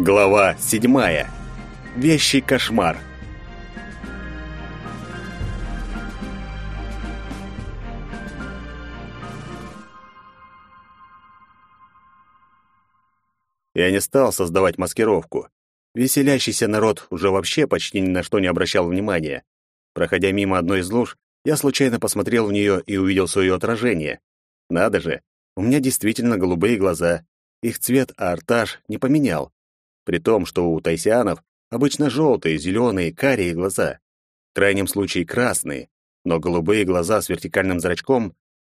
Глава седьмая. Вещий кошмар. Я не стал создавать маскировку. Веселящийся народ уже вообще почти ни на что не обращал внимания. Проходя мимо одной из луж, я случайно посмотрел в нее и увидел свое отражение. Надо же, у меня действительно голубые глаза. Их цвет аортаж не поменял при том, что у тайсианов обычно желтые, зеленые, карие глаза. В крайнем случае красные, но голубые глаза с вертикальным зрачком.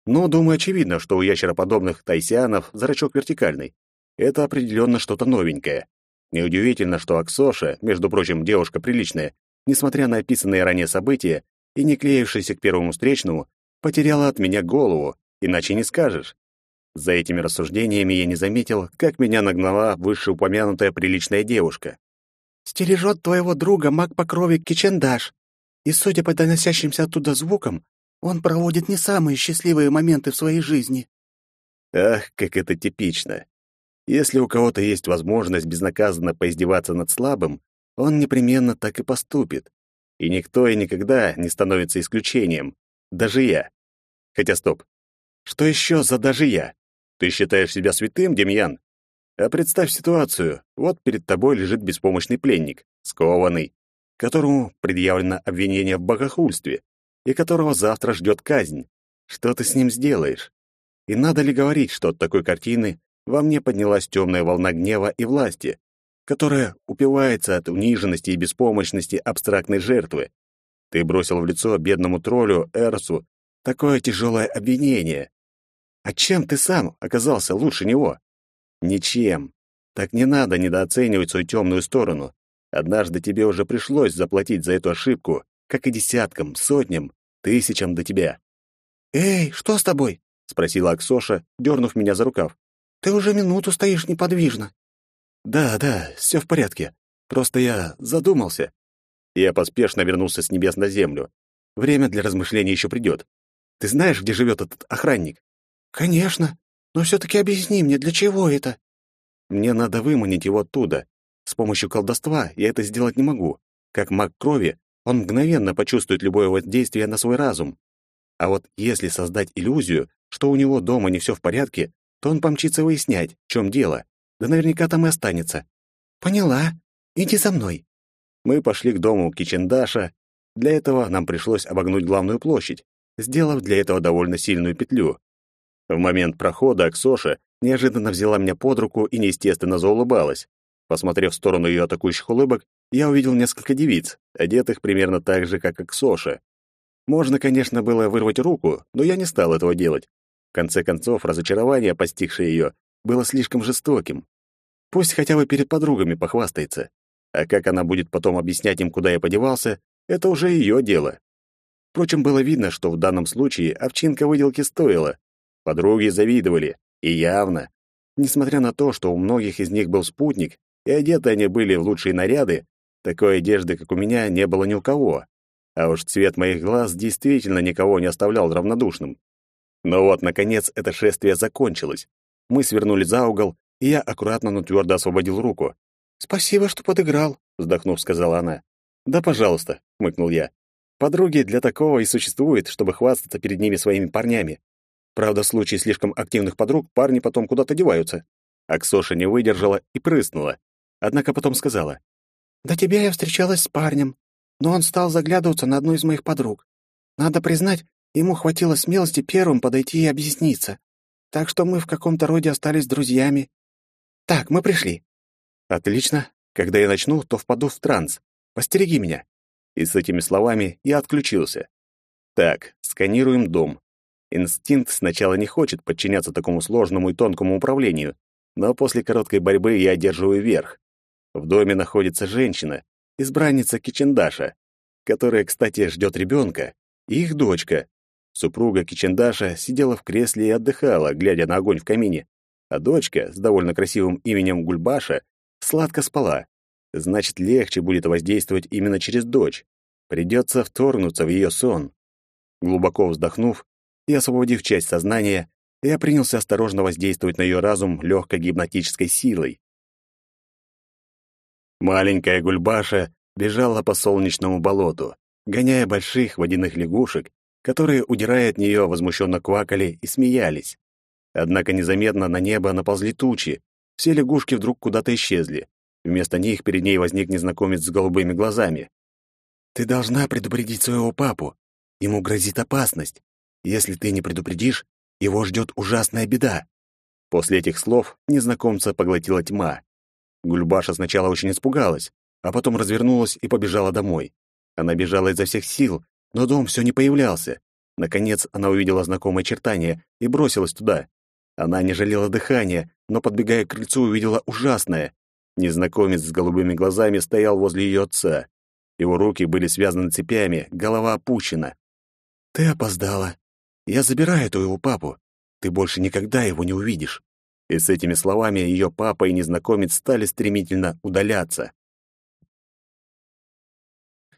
Но, думаю, очевидно, что у ящероподобных тайсианов зрачок вертикальный. Это определенно что-то новенькое. Неудивительно, что Аксоша, между прочим, девушка приличная, несмотря на описанные ранее события и не клеившаяся к первому встречному, потеряла от меня голову, иначе не скажешь. За этими рассуждениями я не заметил, как меня нагнала вышеупомянутая приличная девушка. «Стережет твоего друга маг по крови Кичендаш, и, судя по доносящимся оттуда звукам, он проводит не самые счастливые моменты в своей жизни». Ах, как это типично. Если у кого-то есть возможность безнаказанно поиздеваться над слабым, он непременно так и поступит. И никто и никогда не становится исключением. Даже я. Хотя стоп. Что еще за даже я? Ты считаешь себя святым, Демьян? А представь ситуацию. Вот перед тобой лежит беспомощный пленник, скованный, которому предъявлено обвинение в богохульстве и которого завтра ждет казнь. Что ты с ним сделаешь? И надо ли говорить, что от такой картины во мне поднялась темная волна гнева и власти, которая упивается от униженности и беспомощности абстрактной жертвы. Ты бросил в лицо бедному троллю Эрсу такое тяжелое обвинение, а чем ты сам оказался лучше него? Ничем. Так не надо недооценивать свою темную сторону. Однажды тебе уже пришлось заплатить за эту ошибку, как и десяткам, сотням, тысячам до тебя. «Эй, что с тобой?» — спросила Аксоша, дернув меня за рукав. «Ты уже минуту стоишь неподвижно». «Да, да, все в порядке. Просто я задумался». Я поспешно вернулся с небес на землю. Время для размышлений еще придет. Ты знаешь, где живет этот охранник? «Конечно. Но все-таки объясни мне, для чего это?» «Мне надо выманить его оттуда. С помощью колдовства я это сделать не могу. Как маг крови, он мгновенно почувствует любое воздействие на свой разум. А вот если создать иллюзию, что у него дома не все в порядке, то он помчится выяснять, в чем дело. Да наверняка там и останется». «Поняла. Иди за мной». Мы пошли к дому Кичендаша. Для этого нам пришлось обогнуть главную площадь, сделав для этого довольно сильную петлю. В момент прохода Аксоша неожиданно взяла меня под руку и неестественно заулыбалась. Посмотрев в сторону ее атакующих улыбок, я увидел несколько девиц, одетых примерно так же, как Аксоша. Можно, конечно, было вырвать руку, но я не стал этого делать. В конце концов, разочарование, постигшее ее, было слишком жестоким. Пусть хотя бы перед подругами похвастается. А как она будет потом объяснять им, куда я подевался, это уже ее дело. Впрочем, было видно, что в данном случае овчинка выделки стоила, Подруги завидовали, и явно. Несмотря на то, что у многих из них был спутник, и одеты они были в лучшие наряды, такой одежды, как у меня, не было ни у кого. А уж цвет моих глаз действительно никого не оставлял равнодушным. Но вот, наконец, это шествие закончилось. Мы свернули за угол, и я аккуратно, но твердо освободил руку. «Спасибо, что подыграл», — вздохнув, сказала она. «Да, пожалуйста», — хмыкнул я. «Подруги для такого и существуют, чтобы хвастаться перед ними своими парнями. Правда, в случае слишком активных подруг парни потом куда-то деваются. Аксоша не выдержала и прыснула. Однако потом сказала. «До тебя я встречалась с парнем, но он стал заглядываться на одну из моих подруг. Надо признать, ему хватило смелости первым подойти и объясниться. Так что мы в каком-то роде остались друзьями. Так, мы пришли». «Отлично. Когда я начну, то впаду в транс. Постереги меня». И с этими словами я отключился. Так, сканируем дом. Инстинкт сначала не хочет подчиняться такому сложному и тонкому управлению, но после короткой борьбы я одерживаю верх. В доме находится женщина, избранница Кичендаша, которая, кстати, ждет ребенка, и их дочка. Супруга Кичендаша сидела в кресле и отдыхала, глядя на огонь в камине, а дочка с довольно красивым именем Гульбаша сладко спала. Значит, легче будет воздействовать именно через дочь. Придется вторгнуться в ее сон. Глубоко вздохнув, и, освободив часть сознания, я принялся осторожно воздействовать на ее разум легкой гипнотической силой. Маленькая гульбаша бежала по солнечному болоту, гоняя больших водяных лягушек, которые, удирая от нее, возмущенно квакали и смеялись. Однако незаметно на небо наползли тучи, все лягушки вдруг куда-то исчезли. Вместо них перед ней возник незнакомец с голубыми глазами. «Ты должна предупредить своего папу. Ему грозит опасность. Если ты не предупредишь, его ждет ужасная беда». После этих слов незнакомца поглотила тьма. Гульбаша сначала очень испугалась, а потом развернулась и побежала домой. Она бежала изо всех сил, но дом все не появлялся. Наконец она увидела знакомое очертание и бросилась туда. Она не жалела дыхания, но, подбегая к крыльцу, увидела ужасное. Незнакомец с голубыми глазами стоял возле ее отца. Его руки были связаны цепями, голова опущена. «Ты опоздала. Я забираю твоего папу. Ты больше никогда его не увидишь». И с этими словами ее папа и незнакомец стали стремительно удаляться.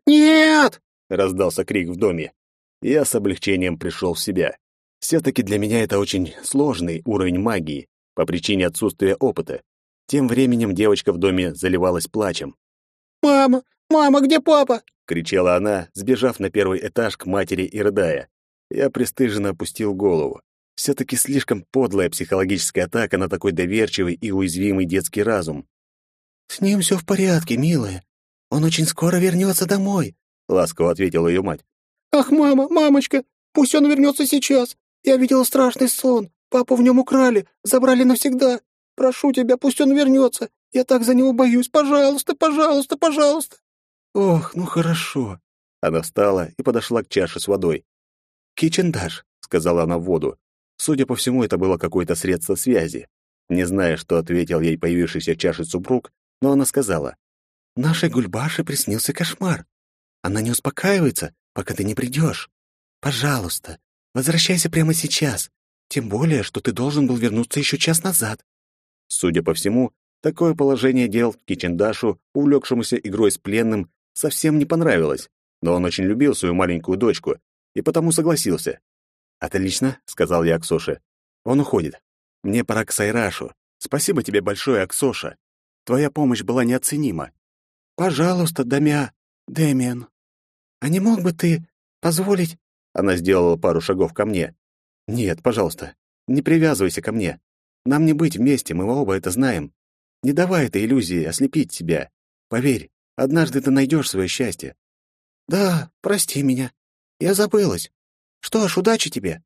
«Нет!» — раздался крик в доме. Я с облегчением пришел в себя. Все-таки для меня это очень сложный уровень магии по причине отсутствия опыта. Тем временем девочка в доме заливалась плачем. «Мама! Мама, где папа?» — кричала она, сбежав на первый этаж к матери и рыдая. Я пристыженно опустил голову. Все-таки слишком подлая психологическая атака на такой доверчивый и уязвимый детский разум. «С ним все в порядке, милая. Он очень скоро вернется домой», — ласково ответила ее мать. «Ах, мама, мамочка, пусть он вернется сейчас. Я видела страшный сон. Папу в нем украли, забрали навсегда. Прошу тебя, пусть он вернется. Я так за него боюсь. Пожалуйста, пожалуйста, пожалуйста. Ох, ну хорошо. Она встала и подошла к чаше с водой. «Кичендаш», — сказала она в воду. Судя по всему, это было какое-то средство связи. Не зная, что ответил ей появившийся в чаше супруг, но она сказала. «Нашей Гульбаше приснился кошмар. Она не успокаивается, пока ты не придешь. Пожалуйста, Возвращайся прямо сейчас. Тем более, что ты должен был вернуться еще час назад. Судя по всему, такое положение дел Кичендашу, увлекшемуся игрой с пленным, совсем не понравилось, но он очень любил свою маленькую дочку и потому согласился. «Отлично», — сказал я Аксоше. «Он уходит. Мне пора к Сайрашу. Спасибо тебе большое, Аксоша. Твоя помощь была неоценима». «Пожалуйста, Дамя, Дэмиан, а не мог бы ты позволить она сделала пару шагов ко мне. «Нет, пожалуйста, не привязывайся ко мне. Нам не быть вместе, мы оба это знаем. Не давай этой иллюзии ослепить тебя. Поверь, однажды ты найдешь свое счастье». «Да, прости меня. Я забылась. Что ж, удачи тебе».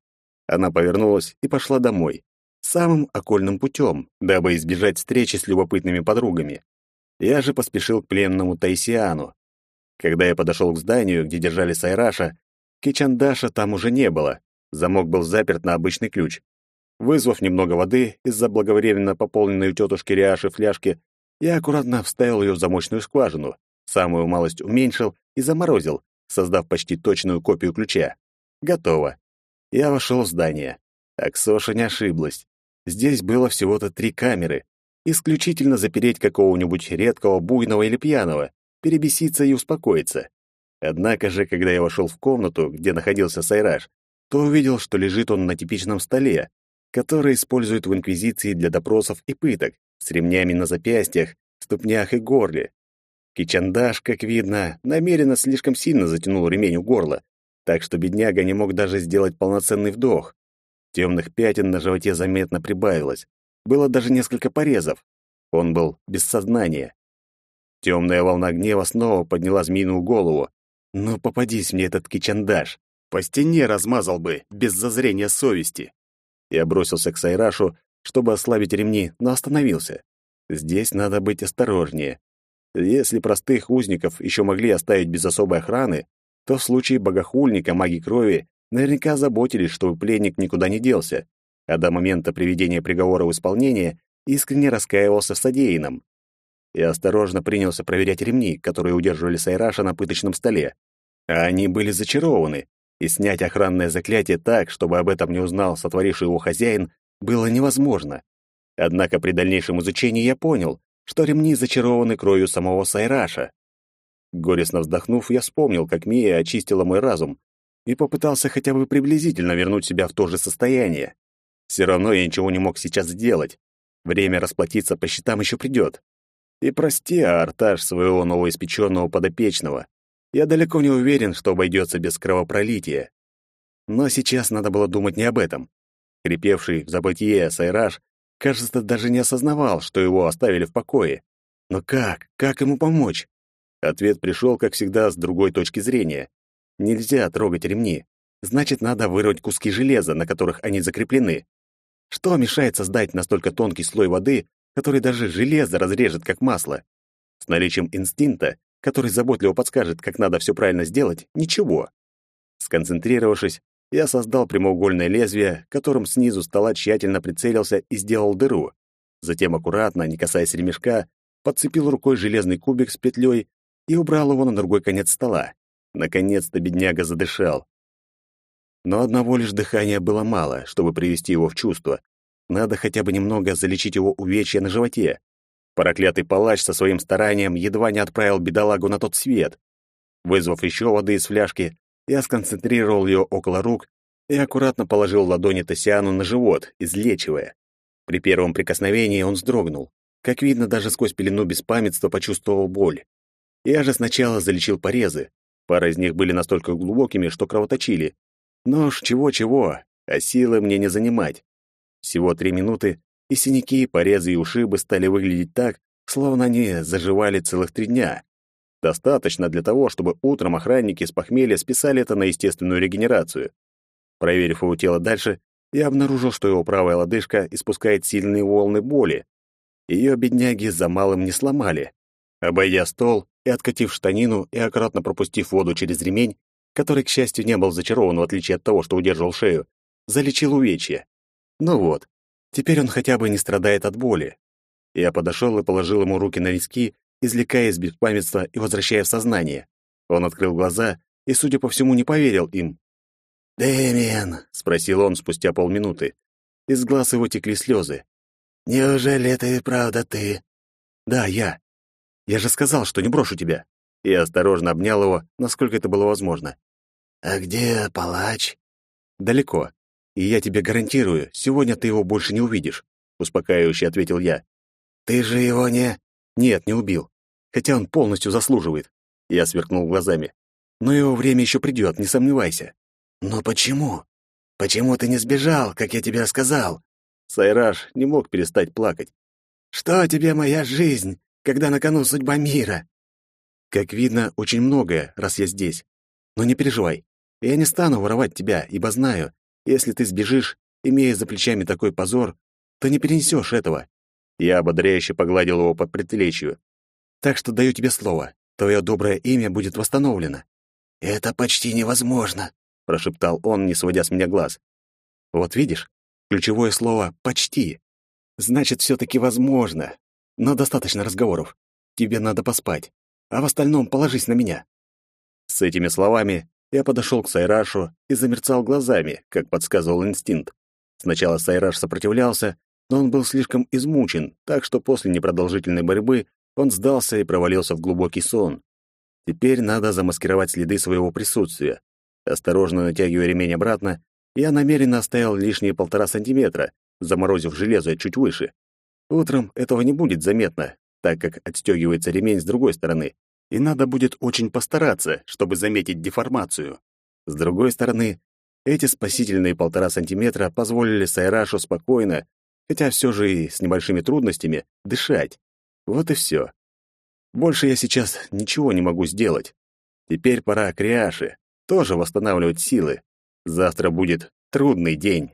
Она повернулась и пошла домой. Самым окольным путем, дабы избежать встречи с любопытными подругами. Я же поспешил к пленному Тайсиану. Когда я подошел к зданию, где держали Сайраша, Кичандаша там уже не было. Замок был заперт на обычный ключ. Вызвав немного воды из за благовременно пополненной у тетушки Риаши фляжки, я аккуратно вставил ее в замочную скважину, самую малость уменьшил и заморозил, создав почти точную копию ключа. Готово. Я вошел в здание. Аксоша не ошиблась. Здесь было всего-то три камеры. Исключительно запереть какого-нибудь редкого, буйного или пьяного, перебеситься и успокоиться. Однако же, когда я вошел в комнату, где находился Сайраж, то увидел, что лежит он на типичном столе, который используют в Инквизиции для допросов и пыток, с ремнями на запястьях, ступнях и горле. Кичандаш, как видно, намеренно слишком сильно затянул ремень у горла, так что бедняга не мог даже сделать полноценный вдох. Темных пятен на животе заметно прибавилось. Было даже несколько порезов. Он был без сознания. Темная волна гнева снова подняла змеиную голову, ну, попадись мне этот кичандаш. По стене размазал бы, без зазрения совести. Я бросился к Сайрашу, чтобы ослабить ремни, но остановился. Здесь надо быть осторожнее. Если простых узников еще могли оставить без особой охраны, то в случае богохульника маги крови наверняка заботились, чтобы пленник никуда не делся, а до момента приведения приговора в исполнение искренне раскаивался в содеянном. Я осторожно принялся проверять ремни, которые удерживали Сайраша на пыточном столе. А они были зачарованы, и снять охранное заклятие так, чтобы об этом не узнал сотворивший его хозяин, было невозможно. Однако при дальнейшем изучении я понял, что ремни зачарованы кровью самого Сайраша. Горестно вздохнув, я вспомнил, как Мия очистила мой разум и попытался хотя бы приблизительно вернуть себя в то же состояние. Все равно я ничего не мог сейчас сделать. Время расплатиться по счетам еще придет. И прости, Арташ, своего новоиспеченного подопечного. Я далеко не уверен, что обойдется без кровопролития. Но сейчас надо было думать не об этом. Крепевший в забытие Сайраж, кажется, даже не осознавал, что его оставили в покое. Но как? Как ему помочь? Ответ пришел, как всегда, с другой точки зрения. Нельзя трогать ремни. Значит, надо вырвать куски железа, на которых они закреплены. Что мешает создать настолько тонкий слой воды, который даже железо разрежет как масло? С наличием инстинкта, который заботливо подскажет, как надо все правильно сделать, ничего. Сконцентрировавшись, я создал прямоугольное лезвие, которым снизу стола тщательно прицелился и сделал дыру. Затем аккуратно, не касаясь ремешка, подцепил рукой железный кубик с петлей и убрал его на другой конец стола. Наконец-то бедняга задышал. Но одного лишь дыхания было мало, чтобы привести его в чувство. Надо хотя бы немного залечить его увечья на животе. Проклятый палач со своим старанием едва не отправил бедолагу на тот свет. Вызвав еще воды из фляжки, я сконцентрировал ее около рук и аккуратно положил ладони Тосиану на живот, излечивая. При первом прикосновении он вздрогнул. Как видно, даже сквозь пелену беспамятства почувствовал боль. Я же сначала залечил порезы. Пара из них были настолько глубокими, что кровоточили. Но уж чего-чего, а силы мне не занимать. Всего три минуты, и синяки, порезы и ушибы стали выглядеть так, словно они заживали целых три дня. Достаточно для того, чтобы утром охранники с похмелья списали это на естественную регенерацию. Проверив его тело дальше, я обнаружил, что его правая лодыжка испускает сильные волны боли. Ее бедняги за малым не сломали. Обойдя стол и откатив штанину и аккуратно пропустив воду через ремень, который, к счастью, не был зачарован, в отличие от того, что удерживал шею, залечил увечья. Ну вот, теперь он хотя бы не страдает от боли. Я подошел и положил ему руки на виски извлекая из беспамятства и возвращая в сознание. Он открыл глаза и, судя по всему, не поверил им. «Дэмиан», — спросил он спустя полминуты. Из глаз его текли слезы. «Неужели это и правда ты?» «Да, я. Я же сказал, что не брошу тебя». Я осторожно обнял его, насколько это было возможно. «А где палач?» «Далеко. И я тебе гарантирую, сегодня ты его больше не увидишь», — успокаивающе ответил я. «Ты же его не...» «Нет, не убил хотя он полностью заслуживает. Я сверкнул глазами. Но его время еще придет, не сомневайся. Но почему? Почему ты не сбежал, как я тебе сказал? Сайраж не мог перестать плакать. Что тебе моя жизнь, когда на кону судьба мира? Как видно, очень многое, раз я здесь. Но не переживай. Я не стану воровать тебя, ибо знаю, если ты сбежишь, имея за плечами такой позор, то не перенесешь этого. Я ободряюще погладил его по предплечью. Так что даю тебе слово, твое доброе имя будет восстановлено». «Это почти невозможно», — прошептал он, не сводя с меня глаз. «Вот видишь, ключевое слово «почти». Значит, все-таки возможно. Но достаточно разговоров. Тебе надо поспать, а в остальном положись на меня». С этими словами я подошел к Сайрашу и замерцал глазами, как подсказывал инстинкт. Сначала Сайраш сопротивлялся, но он был слишком измучен, так что после непродолжительной борьбы он сдался и провалился в глубокий сон. Теперь надо замаскировать следы своего присутствия. Осторожно натягивая ремень обратно, я намеренно оставил лишние полтора сантиметра, заморозив железо чуть выше. Утром этого не будет заметно, так как отстегивается ремень с другой стороны, и надо будет очень постараться, чтобы заметить деформацию. С другой стороны, эти спасительные полтора сантиметра позволили Сайрашу спокойно, хотя все же и с небольшими трудностями, дышать. Вот и все. Больше я сейчас ничего не могу сделать. Теперь пора к Риаше, тоже восстанавливать силы. Завтра будет трудный день.